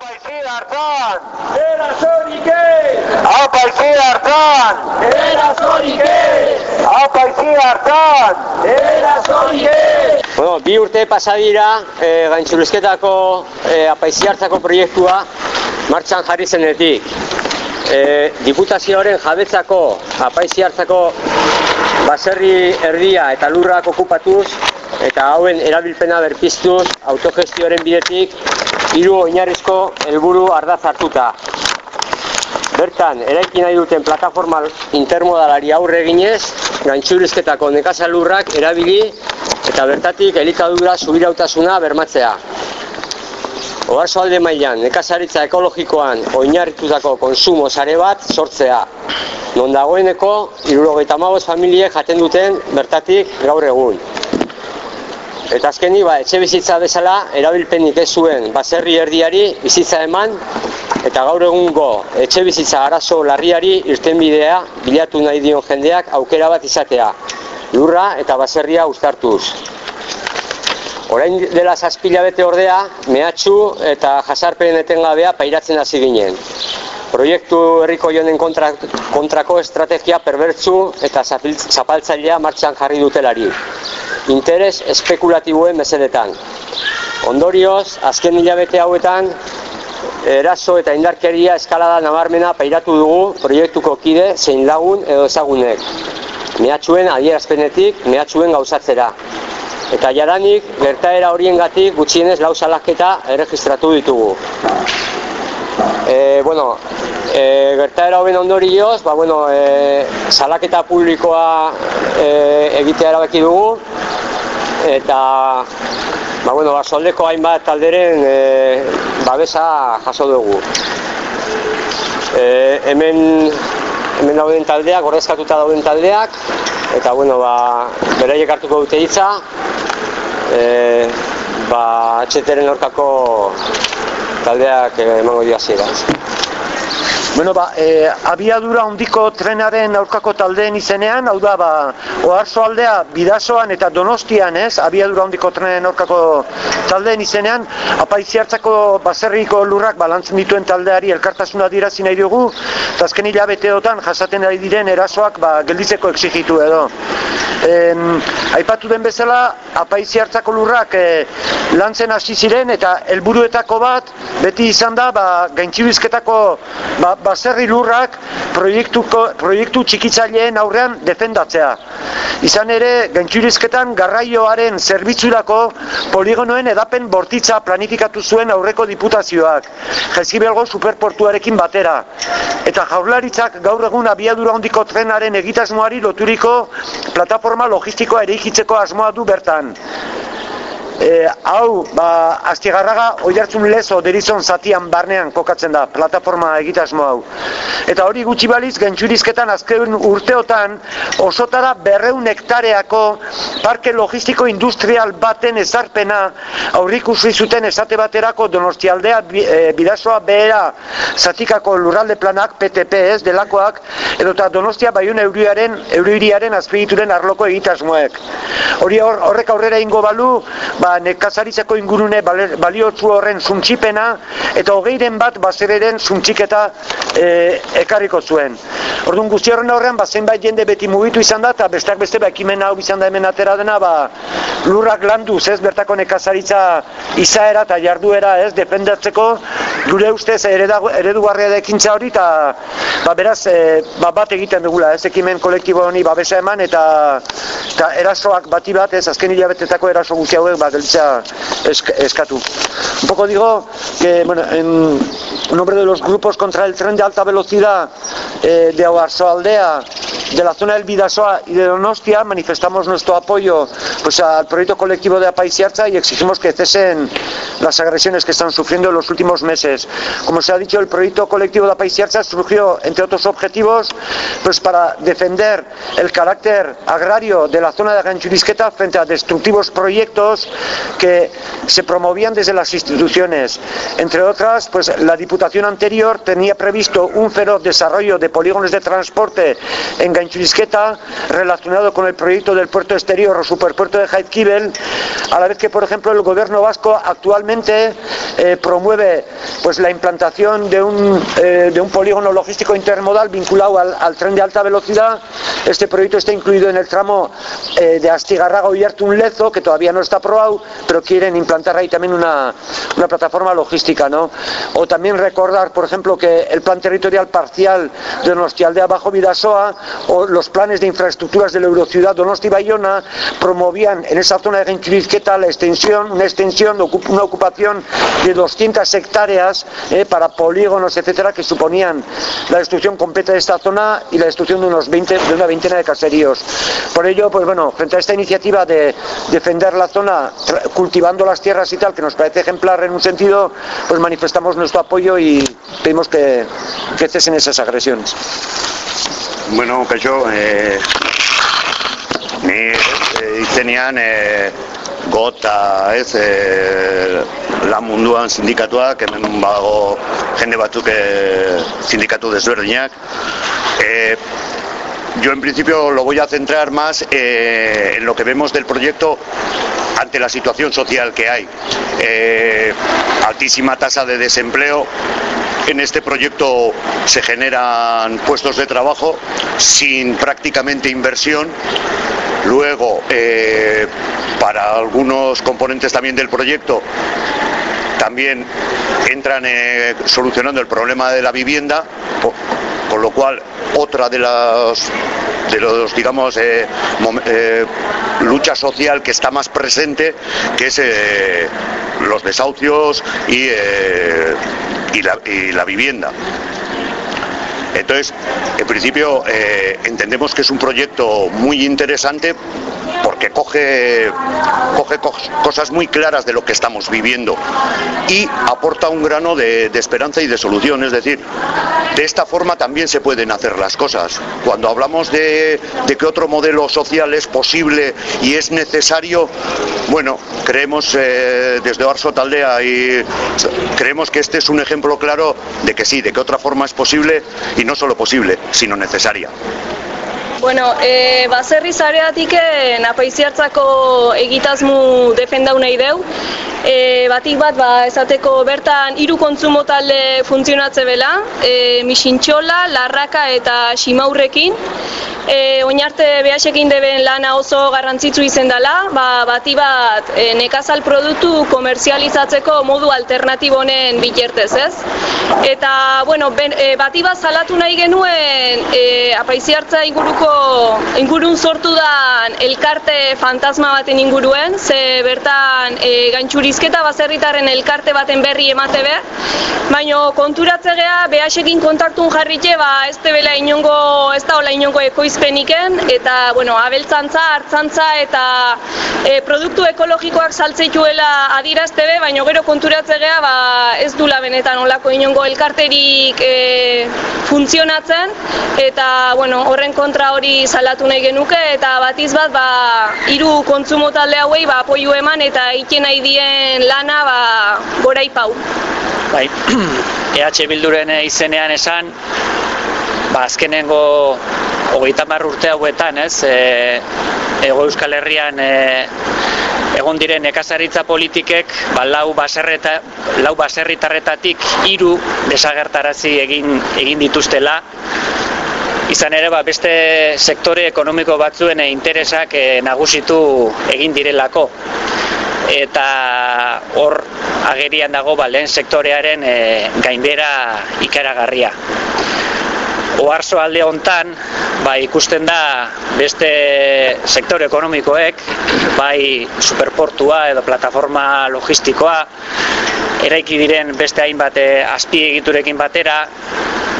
Apaizi hartan! Erasorik ez! Apaizi hartan! Erasorik ez! Apaizi hartan! Erasorik ez! Bueno, bi urte pasadira, e, gaintxulizketako e, apaizi hartzako proiektua martxan jarri zenetik. E, diputazioaren jabetzako apaizi hartzako baserri erdia eta lurrak okupatuz eta hauen erabilpena berpiztuz autogestioaren bidetik hiru oinarrizko helburu ardaz hartuta. Bertan, eraiki nahi duten plataforma intermodalari aurre eginez, gaintxurizketako nekazalurrak erabili eta bertatik elikadura subirautasuna bermatzea. Oarzo alde mailan, nekazaritza ekologikoan oinarritutako konsumo sare bat sortzea. Non dagoeneko, irurogeita familiek jaten duten bertatik gaur egun. Eta azkeni, ba, etxe bizitza bezala, erabilpenik ez zuen baserri erdiari bizitza eman, eta gaur egungo etxe bizitza arazo larriari irtenbidea bilatu nahi dion jendeak aukera bat izatea. Lurra eta baserria uztartuz. Orain dela zazpila bete ordea, mehatxu eta jasarpen etengabea pairatzen hasi ginen. Proiektu herriko jonen kontra, kontrako estrategia perbertzu eta zapaltzailea martxan jarri dutelari. Interes espekulatiboen mesedetan. Ondorioz, azken hilabete hauetan, eraso eta indarkeria eskalada nabarmena pairatu dugu proiektuko kide zein lagun edo ezagunek. Mehatxuen adierazpenetik, mehatxuen gauzatzera. Eta jadanik, gertaera horiengatik gutxienez lau salaketa erregistratu ditugu. E, bueno, e, gertaera hoben ondorioz, ba, bueno, e, salaketa publikoa e, egitea erabaki dugu, eta ba, bueno, ba, soldeko hainbat talderen e, babesa jaso dugu. E, hemen, hemen dauden taldeak, ordezkatuta dauden taldeak, eta bueno, ba, beraiek hartuko dute hitza, e, ba, atxeteren aurkako taldeak emango dio hasiera. Bueno, ba, e, abiadura handiko trenaren aurkako taldeen izenean, hau da, ba, oarzo aldea bidasoan eta donostian, ez, abiadura handiko trenaren aurkako taldeen izenean, apaizi hartzako baserriko lurrak balantzen dituen taldeari elkartasuna dirazi nahi dugu, eta azken hilabeteotan jasaten ari diren erasoak ba, gelditzeko exigitu edo. Em, aipatu den bezala, apaizi hartzako lurrak e, lantzen hasi ziren eta helburuetako bat beti izan da ba, gaintxibizketako ba, baserri lurrak proiektuko, proiektu txikitzaileen aurrean defendatzea. Izan ere, gaintxurizketan garraioaren zerbitzurako poligonoen edapen bortitza planifikatu zuen aurreko diputazioak, Jaizkibelgo superportuarekin batera. Eta jaurlaritzak gaur egun abiadura handiko trenaren egitasmoari loturiko plataforma logistikoa eraikitzeko asmoa du bertan. E, hau, ba, Astigarraga oihartzun lezo derizon zatian barnean kokatzen da, plataforma egitasmo hau. Eta hori gutxi baliz, gentsurizketan azken urteotan osotara berreun hektareako parke logistiko industrial baten ezarpena aurrikusi zuten esate baterako donostialdea e, bidasoa behera zatikako lurralde planak PTP ez delakoak edota donostia baiun euriaren, euririaren azpegituren arloko egitasmoek. Hori hor, horrek aurrera ingo balu, ba, nekazaritzako ingurune bale- baliotsu horren suntxipena eta hogeiren bat basereren suntxiketa e, ekarriko zuen. Orduan guzti horren aurrean, ba, zenbait jende beti mugitu izan da, eta besteak beste, ba, ekimen hau izan da hemen atera dena, ba, lurrak landuz, ez, bertako nekazaritza izaera eta jarduera, ez, defendatzeko, gure ustez eredugarria da ekintza hori, eta ba, beraz, e, ba, bat egiten dugula, ez, ekimen kolektibo honi babesa eman, eta, eta erasoak bati bat, ez, azken hilabetetako eraso guzti hauek, ba, gelitza esk, eskatu. Un poco digo que, bueno, en nombre de los grupos contra el tren de alta velocidad eh, de Oarsoaldea, de la zona del Bidasoa y de Donostia, manifestamos nuestro apoyo pues, al proyecto colectivo de Apaisiarza y exigimos que cesen las agresiones que están sufriendo en los últimos meses. Como se ha dicho, el proyecto colectivo de Apaisiarza surgió, entre otros objetivos, pues para defender el carácter agrario de la zona de Ganchurisqueta frente a destructivos proyectos que se promovían desde las instituciones. Entre otras, pues la Diputación anterior tenía previsto un feroz desarrollo de polígonos de transporte en relacionado con el proyecto del puerto exterior o superpuerto de Jaizkibel, a la vez que, por ejemplo, el gobierno vasco actualmente eh, promueve pues, la implantación de un, eh, de un polígono logístico intermodal vinculado al, tren de alta velocidad. Este proyecto está incluido en el tramo eh, de Astigarraga un Lezo, que todavía no está aprobado, pero quieren implantar ahí también una, una plataforma logística. ¿no? O también recordar, por ejemplo, que el plan territorial parcial de Donostialdea Bajo Vidasoa o los planes de infraestructuras de la Eurociudad Donosti Bayona promovían en esa zona de Genchurizqueta la extensión, una extensión, una ocupación de 200 hectáreas eh, para polígonos, etcétera, que suponían la destrucción completa de esta zona y la destrucción de unos 20, de una veintena de caseríos. Por ello, pues bueno, frente a esta iniciativa de defender la zona cultivando las tierras y tal, que nos parece ejemplar en un sentido, pues manifestamos nuestro apoyo y pedimos que, que cesen esas agresiones. Bueno, kaixo, eh, ni eh, izenean eh, gota, ez, eh, lan munduan sindikatuak, hemen bago jende batzuk eh, sindikatu desberdinak. Eh, yo en principio lo voy a centrar más eh, en lo que vemos del proyecto ante la situación social que hay. Eh, altísima tasa de desempleo, en este proyecto se generan puestos de trabajo sin prácticamente inversión. Luego, eh, para algunos componentes también del proyecto, también entran solucionando el problema de la vivienda, con lo cual otra de las de los digamos eh, eh, lucha social que está más presente que es eh, los desahucios y, y, la, y la vivienda. Entonces, en principio, entendemos que es un proyecto muy interesante porque coge, coge cosas muy claras de lo que estamos viviendo y aporta un grano de, de, esperanza y de solución. Es decir, de esta forma también se pueden hacer las cosas. Cuando hablamos de, de que otro modelo social es posible y es necesario, bueno, creemos eh, desde Arso Taldea y creemos que este es un ejemplo claro de que sí, de que otra forma es posible y no solo posible, sino necesaria. Bueno, e, baserri zareatik napaiziartzako egitazmu defendau nahi deu. E, batik bat, ba, esateko bertan hiru kontsumo talde funtzionatze bela, e, misintxola, larraka eta simaurrekin. E, oinarte behasekin deben lana oso garrantzitsu izen dela, ba, bati bat e, nekazal produktu komerzializatzeko modu alternatibonen bikertez, ez? Eta, bueno, ben, e, bati bat salatu nahi genuen e, apaiziartza inguruko ingurun sortu da elkarte fantasma baten inguruen, ze bertan e, gaintxurizketa baserritarren elkarte baten berri emate be, baino konturatze gea behasekin kontaktun jarritxe, ba, ez bela inongo, ez da hola inongo ekoizpeniken, eta, bueno, abeltzantza, hartzantza eta e, produktu ekologikoak saltzeituela adirazte be, baino gero konturatze gea, ba, ez dula benetan olako inongo elkarterik e, funtzionatzen, eta, bueno, horren kontra hori salatu nahi genuke eta batiz bat ba hiru kontsumo talde hauei ba apoio eman eta egiten nahi dien lana ba gora ipau. Bai. EH Bilduren izenean esan ba azkenengo 30 urte hauetan, ez? E, Ego Euskal Herrian e, egon diren nekazaritza politikek ba, lau, baserreta, lau baserritarretatik hiru desagertarazi egin egin dituztela izan ere ba, beste sektore ekonomiko batzuen interesak e, nagusitu egin direlako eta hor agerian dago ba, lehen sektorearen e, gainbera ikaragarria. Oarzo alde hontan, ba, ikusten da beste sektore ekonomikoek, bai superportua edo plataforma logistikoa, eraiki diren beste hainbat e, azpiegiturekin batera,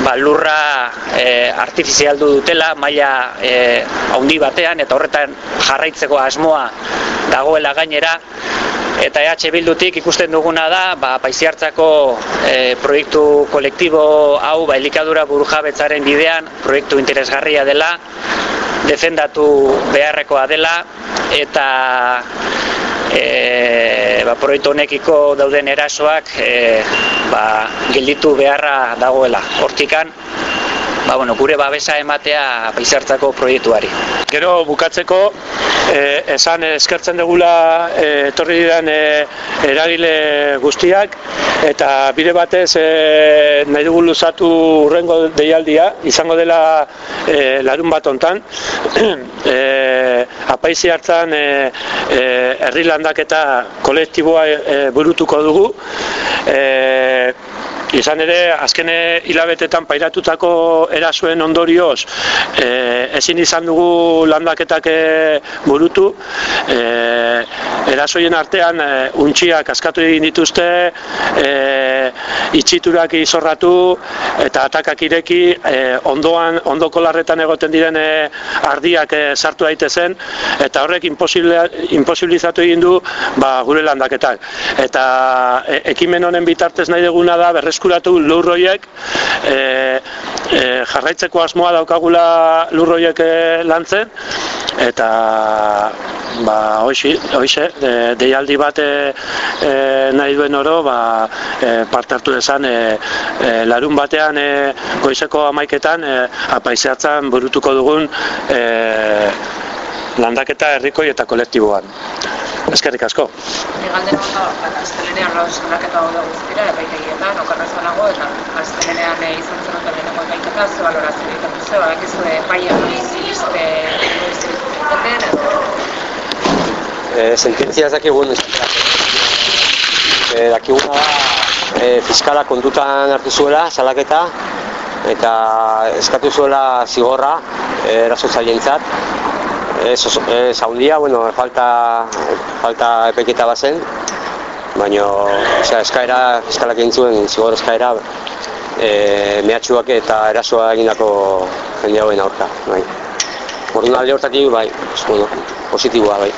ba, lurra e, artifizialdu dutela, maila e, haundi batean, eta horretan jarraitzeko asmoa dagoela gainera, eta EH Bildutik ikusten duguna da, ba, paiziartzako e, proiektu kolektibo hau, ba, elikadura burujabetzaren bidean, proiektu interesgarria dela, defendatu beharrekoa dela, eta e, ba, proiektu honekiko dauden erasoak e, ba, gelditu beharra dagoela. Hortikan, ba, bueno, gure babesa ematea apaizartzako proiektuari. Gero bukatzeko eh, esan eskertzen dugula eh, etorri diren eh, eragile guztiak eta bide batez eh, nahi dugu luzatu urrengo deialdia izango dela eh, larun bat hontan. Eh, apaizi hartzan eh, eh, herri landaketa kolektiboa eh, burutuko dugu. Eh, Izan ere, azkene hilabetetan pairatutako erasuen ondorioz, e, ezin izan dugu landaketak e, burutu, e, erasoien artean e, untxiak askatu egin dituzte, e, itxiturak izorratu eta atakak ireki, e, ondoan, ondoko larretan egoten diren e, ardiak e, sartu daitezen, eta horrek imposibilizatu egin du ba, gure landaketak. Eta e, ekimen honen bitartez nahi duguna da berreskuratu lurroiek e, e, jarraitzeko asmoa daukagula lurroiek e, lantzen eta ba hoxe hoxe de, deialdi bat e, e, nahi duen oro ba e, parte hartu desan e, e, larun batean e, goizeko amaiketan e, apaizeatzen burutuko dugun e, landaketa herrikoi eta kolektiboan. Eskerrik asko. Ni galdera bat da, astelenean lau salaketa daude guztira epaitegietan, okerrezanago eta astelenean eh, izan zen duten lehenengo epaiketa, ze balorazio egiten duzu, badakizu epaia noiz iriste noiz iriste den edo E, sententzia ez dakigun e, dakiguna da e, fiskala kontutan hartu zuela salaketa eta eskatu zuela zigorra e, erasotzaileentzat ez, ez handia, bueno, falta, falta epeketa bazen baina osea, eskaera fiskalak egin zuen zigor eskaera e, mehatxuak eta erasoa egindako jende hauen aurka bai. Orduan alde hortatik, bai, bueno, positiboa, bai.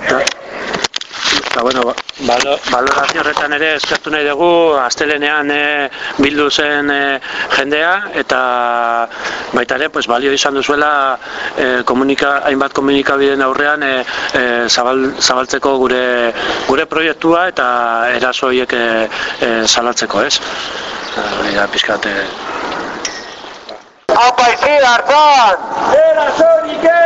Eta, eta bueno, balo, balorazio horretan ere eskertu nahi dugu astelenean e, bildu zen e, jendea eta baita ere pues, balio izan duzuela e, komunika, hainbat komunikabideen aurrean e, e, zabal, zabaltzeko gure gure proiektua eta eraso horiek e, e, salatzeko, ez? Eta, pizkat, Apaizi hartzan! Erasorik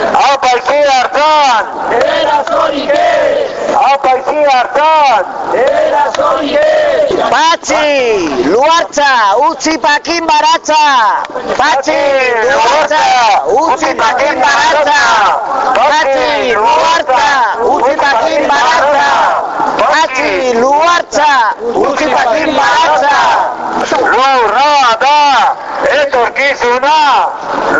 ez! Apaizi hartzan! Erasorik ez! Apaizi hartzan! Erasorik ez! Patxi, luartza, utzi pakin baratza! Patxi, luartza, utzi pakin baratza! Patxi, luartza, utzi pakin baratza! Patxi, luartza, utzi pakin baratza! Lurra da! Etorkizuna!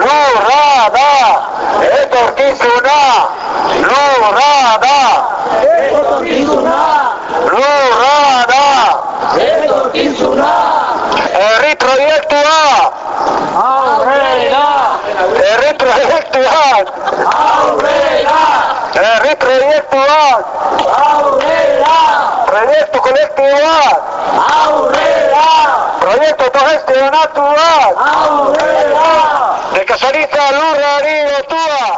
Lurra da! Etorkizuna! Lurra da! Etorkizuna! Lurra da! Etorkizuna! Herri proiektua! Aurrera! Herri proiektuak! Aurrera! Herri proiektuak! Aurrera! Proiektu kolektiboak! Aurrera! Proiektu autogestionatuak! Aurrera! Nekazaritza lurrari lotua!